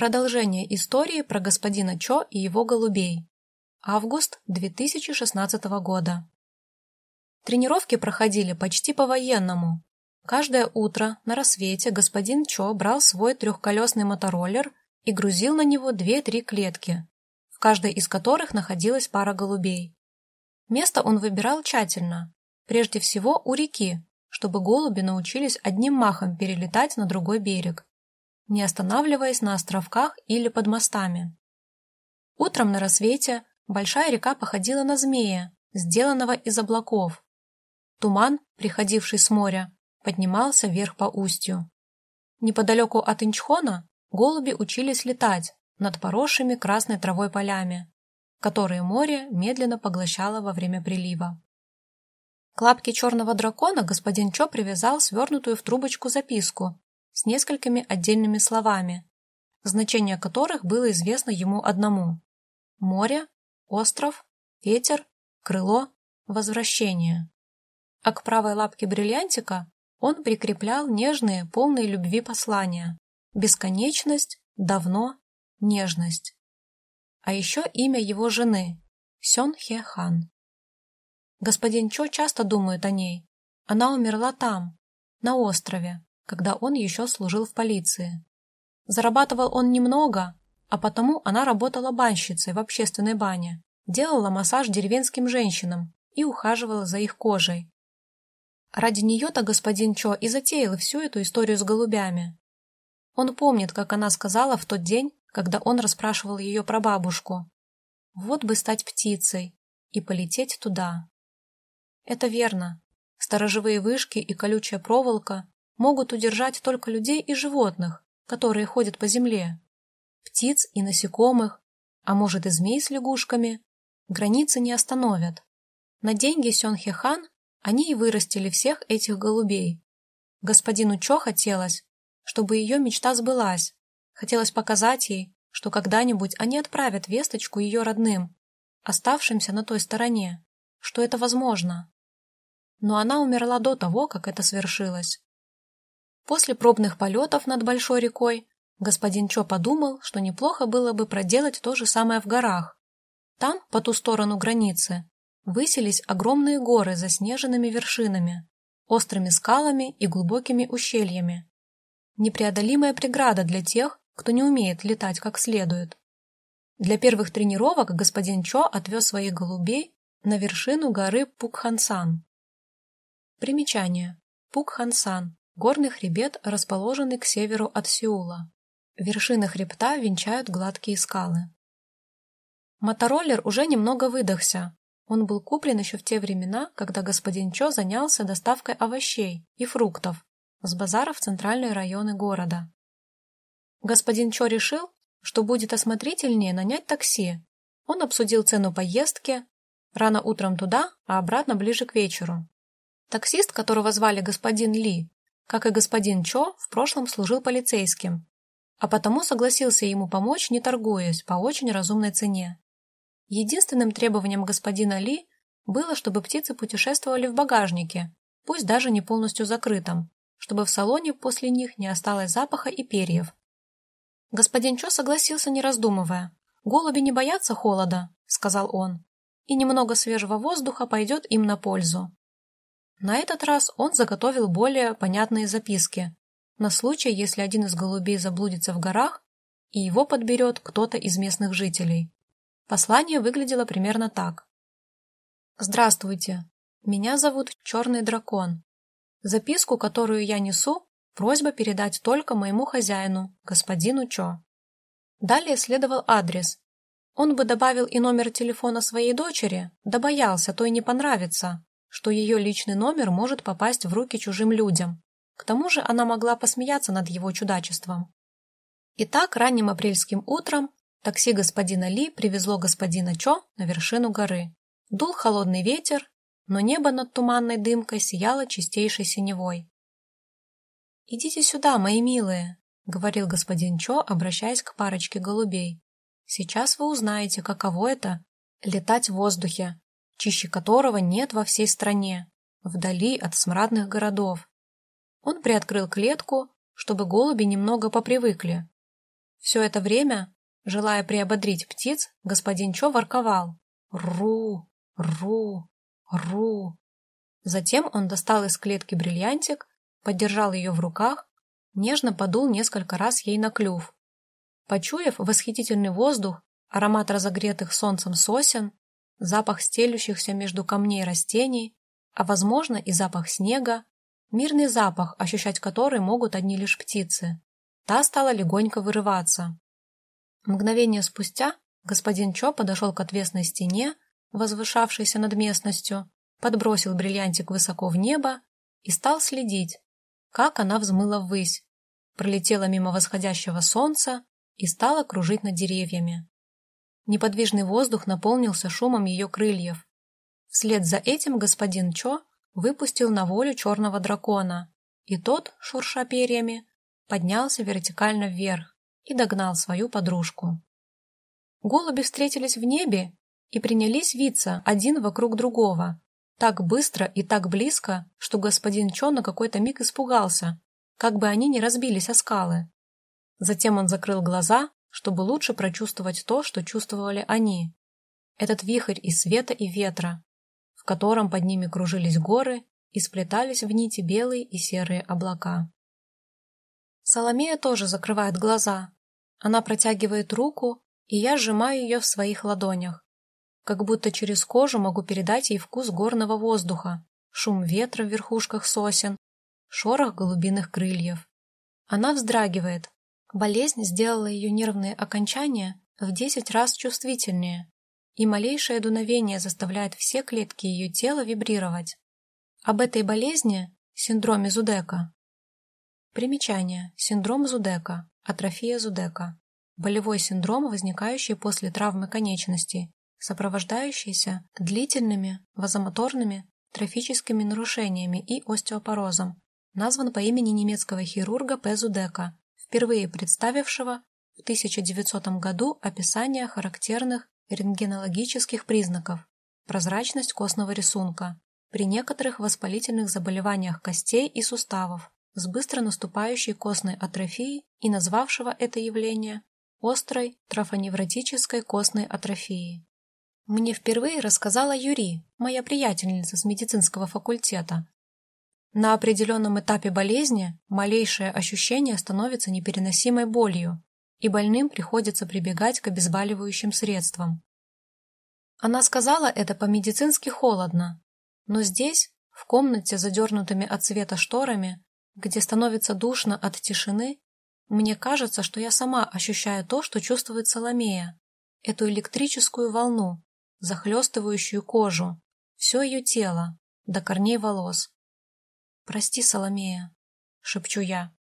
Продолжение истории про господина Чо и его голубей. Август 2016 года. Тренировки проходили почти по-военному. Каждое утро на рассвете господин Чо брал свой трехколесный мотороллер и грузил на него две-три клетки, в каждой из которых находилась пара голубей. Место он выбирал тщательно, прежде всего у реки, чтобы голуби научились одним махом перелетать на другой берег не останавливаясь на островках или под мостами. Утром на рассвете большая река походила на змея, сделанного из облаков. Туман, приходивший с моря, поднимался вверх по устью. Неподалеку от Инчхона голуби учились летать над поросшими красной травой полями, которые море медленно поглощало во время прилива. К лапке черного дракона господин Чо привязал свернутую в трубочку записку с несколькими отдельными словами, значение которых было известно ему одному. Море, остров, ветер, крыло, возвращение. А к правой лапке бриллиантика он прикреплял нежные, полные любви послания. Бесконечность, давно, нежность. А еще имя его жены – Сён Хе Хан. Господин Чо часто думает о ней. Она умерла там, на острове, когда он еще служил в полиции. Зарабатывал он немного, а потому она работала банщицей в общественной бане, делала массаж деревенским женщинам и ухаживала за их кожей. Ради нее-то господин Чо и затеял всю эту историю с голубями. Он помнит, как она сказала в тот день, когда он расспрашивал ее про бабушку. Вот бы стать птицей и полететь туда. Это верно. Сторожевые вышки и колючая проволока могут удержать только людей и животных, которые ходят по земле. Птиц и насекомых, а может и змей с лягушками, границы не остановят. На деньги Сёнхе-хан они и вырастили всех этих голубей. Господину Чо хотелось, чтобы ее мечта сбылась. Хотелось показать ей, что когда-нибудь они отправят весточку ее родным, оставшимся на той стороне, что это возможно. Но она умерла до того, как это свершилось. После пробных полетов над большой рекой господин Чо подумал, что неплохо было бы проделать то же самое в горах. Там, по ту сторону границы, высились огромные горы с заснеженными вершинами, острыми скалами и глубокими ущельями. Непреодолимая преграда для тех, кто не умеет летать как следует. Для первых тренировок господин Чо отвез своих голубей на вершину горы Пукхансан. Примечание. Пукхансан Горный хребет, расположенный к северу от Сеула. Вершины хребта венчают гладкие скалы. Мотороллер уже немного выдохся. Он был куплен еще в те времена, когда господин Чо занялся доставкой овощей и фруктов с базара в центральные районы города. Господин Чо решил, что будет осмотрительнее нанять такси. Он обсудил цену поездки, рано утром туда, а обратно ближе к вечеру. Таксист, которого звали господин Ли, как и господин Чо, в прошлом служил полицейским, а потому согласился ему помочь, не торгуясь, по очень разумной цене. Единственным требованием господина Ли было, чтобы птицы путешествовали в багажнике, пусть даже не полностью закрытом, чтобы в салоне после них не осталось запаха и перьев. Господин Чо согласился, не раздумывая. «Голуби не боятся холода», — сказал он, «и немного свежего воздуха пойдет им на пользу». На этот раз он заготовил более понятные записки, на случай, если один из голубей заблудится в горах, и его подберет кто-то из местных жителей. Послание выглядело примерно так. «Здравствуйте. Меня зовут Черный Дракон. Записку, которую я несу, просьба передать только моему хозяину, господину Чо». Далее следовал адрес. Он бы добавил и номер телефона своей дочери, да боялся, и не понравится что ее личный номер может попасть в руки чужим людям. К тому же она могла посмеяться над его чудачеством. Итак, ранним апрельским утром такси господина Ли привезло господина Чо на вершину горы. Дул холодный ветер, но небо над туманной дымкой сияло чистейшей синевой. «Идите сюда, мои милые», — говорил господин Чо, обращаясь к парочке голубей. «Сейчас вы узнаете, каково это — летать в воздухе, чище которого нет во всей стране, вдали от смрадных городов. Он приоткрыл клетку, чтобы голуби немного попривыкли. Все это время, желая приободрить птиц, господин Чо ворковал. «Ру! Ру! Ру!» Затем он достал из клетки бриллиантик, подержал ее в руках, нежно подул несколько раз ей на клюв. Почуяв восхитительный воздух, аромат разогретых солнцем сосен, запах стелющихся между камней растений, а, возможно, и запах снега, мирный запах, ощущать который могут одни лишь птицы, та стала легонько вырываться. Мгновение спустя господин Чо подошел к отвесной стене, возвышавшейся над местностью, подбросил бриллиантик высоко в небо и стал следить, как она взмыла ввысь, пролетела мимо восходящего солнца и стала кружить над деревьями. Неподвижный воздух наполнился шумом ее крыльев. Вслед за этим господин Чо выпустил на волю черного дракона, и тот, шурша перьями, поднялся вертикально вверх и догнал свою подружку. Голуби встретились в небе и принялись виться один вокруг другого, так быстро и так близко, что господин Чо на какой-то миг испугался, как бы они не разбились о скалы. Затем он закрыл глаза, чтобы лучше прочувствовать то, что чувствовали они. Этот вихрь из света и ветра, в котором под ними кружились горы и сплетались в нити белые и серые облака. Соломея тоже закрывает глаза. Она протягивает руку, и я сжимаю ее в своих ладонях. Как будто через кожу могу передать ей вкус горного воздуха, шум ветра в верхушках сосен, шорох голубиных крыльев. Она вздрагивает. Болезнь сделала ее нервные окончания в десять раз чувствительнее, и малейшее дуновение заставляет все клетки ее тела вибрировать. Об этой болезни, синдроме Зудека. Примечание. Синдром Зудека. Атрофия Зудека. Болевой синдром, возникающий после травмы конечностей, сопровождающийся длительными вазомоторными трофическими нарушениями и остеопорозом, назван по имени немецкого хирурга П. Зудека, впервые представившего в 1900 году описание характерных рентгенологических признаков, прозрачность костного рисунка, при некоторых воспалительных заболеваниях костей и суставов с быстро наступающей костной атрофией и назвавшего это явление острой трофоневротической костной атрофией. Мне впервые рассказала Юри, моя приятельница с медицинского факультета. На определенном этапе болезни малейшее ощущение становится непереносимой болью, и больным приходится прибегать к обезболивающим средствам. Она сказала это по-медицински холодно, но здесь, в комнате, задернутыми от света шторами, где становится душно от тишины, мне кажется, что я сама ощущаю то, что чувствует Соломея, эту электрическую волну, захлестывающую кожу, все ее тело, до корней волос. «Прости, Соломея», — шепчу я.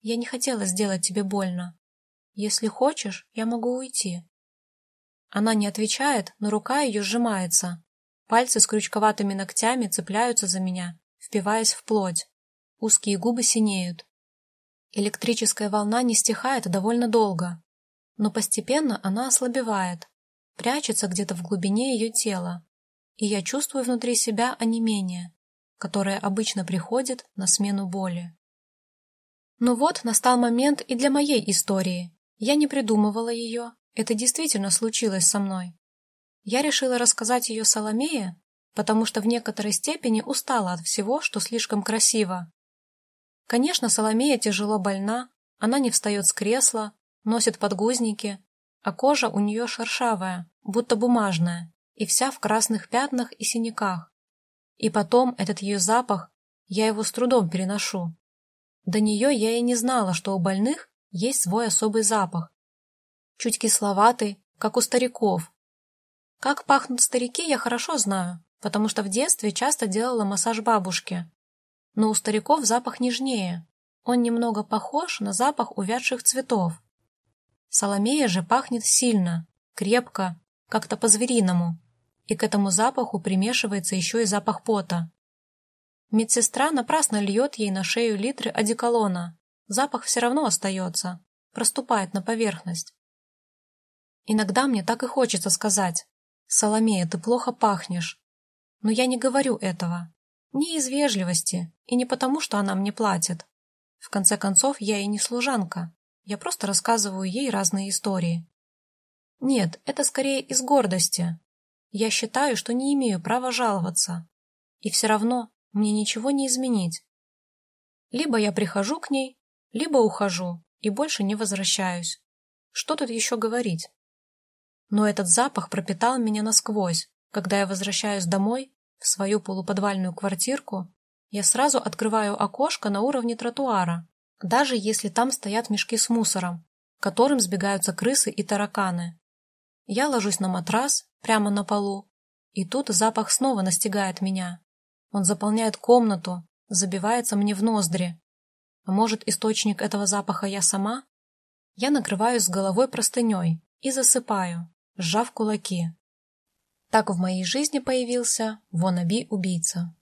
«Я не хотела сделать тебе больно. Если хочешь, я могу уйти». Она не отвечает, но рука ее сжимается. Пальцы с крючковатыми ногтями цепляются за меня, впиваясь в плоть. Узкие губы синеют. Электрическая волна не стихает довольно долго, но постепенно она ослабевает, прячется где-то в глубине ее тела, и я чувствую внутри себя онемение, которое обычно приходит на смену боли. Но вот настал момент и для моей истории. Я не придумывала ее, это действительно случилось со мной. Я решила рассказать ее Соломее, потому что в некоторой степени устала от всего, что слишком красиво. Конечно, Соломея тяжело больна, она не встает с кресла, носит подгузники, а кожа у нее шершавая, будто бумажная, и вся в красных пятнах и синяках. И потом этот ее запах, я его с трудом переношу. До нее я и не знала, что у больных есть свой особый запах. Чуть кисловатый, как у стариков. Как пахнут старики, я хорошо знаю, потому что в детстве часто делала массаж бабушке. Но у стариков запах нежнее. Он немного похож на запах увядших цветов. Соломея же пахнет сильно, крепко, как-то по-звериному, и к этому запаху примешивается еще и запах пота. Медсестра напрасно льет ей на шею литры одеколона. Запах все равно остается, проступает на поверхность. Иногда мне так и хочется сказать, «Соломея, ты плохо пахнешь». Но я не говорю этого. Не из вежливости, и не потому, что она мне платит. В конце концов, я и не служанка. я просто рассказываю ей разные истории. Нет, это скорее из гордости. Я считаю, что не имею права жаловаться. И все равно мне ничего не изменить. Либо я прихожу к ней, либо ухожу и больше не возвращаюсь. Что тут еще говорить? Но этот запах пропитал меня насквозь. Когда я возвращаюсь домой, в свою полуподвальную квартирку, я сразу открываю окошко на уровне тротуара, даже если там стоят мешки с мусором, которым сбегаются крысы и тараканы. Я ложусь на матрас, прямо на полу, и тут запах снова настигает меня. Он заполняет комнату, забивается мне в ноздри. А может, источник этого запаха я сама? Я накрываюсь с головой простыней и засыпаю, сжав кулаки. Так в моей жизни появился вонаби-убийца.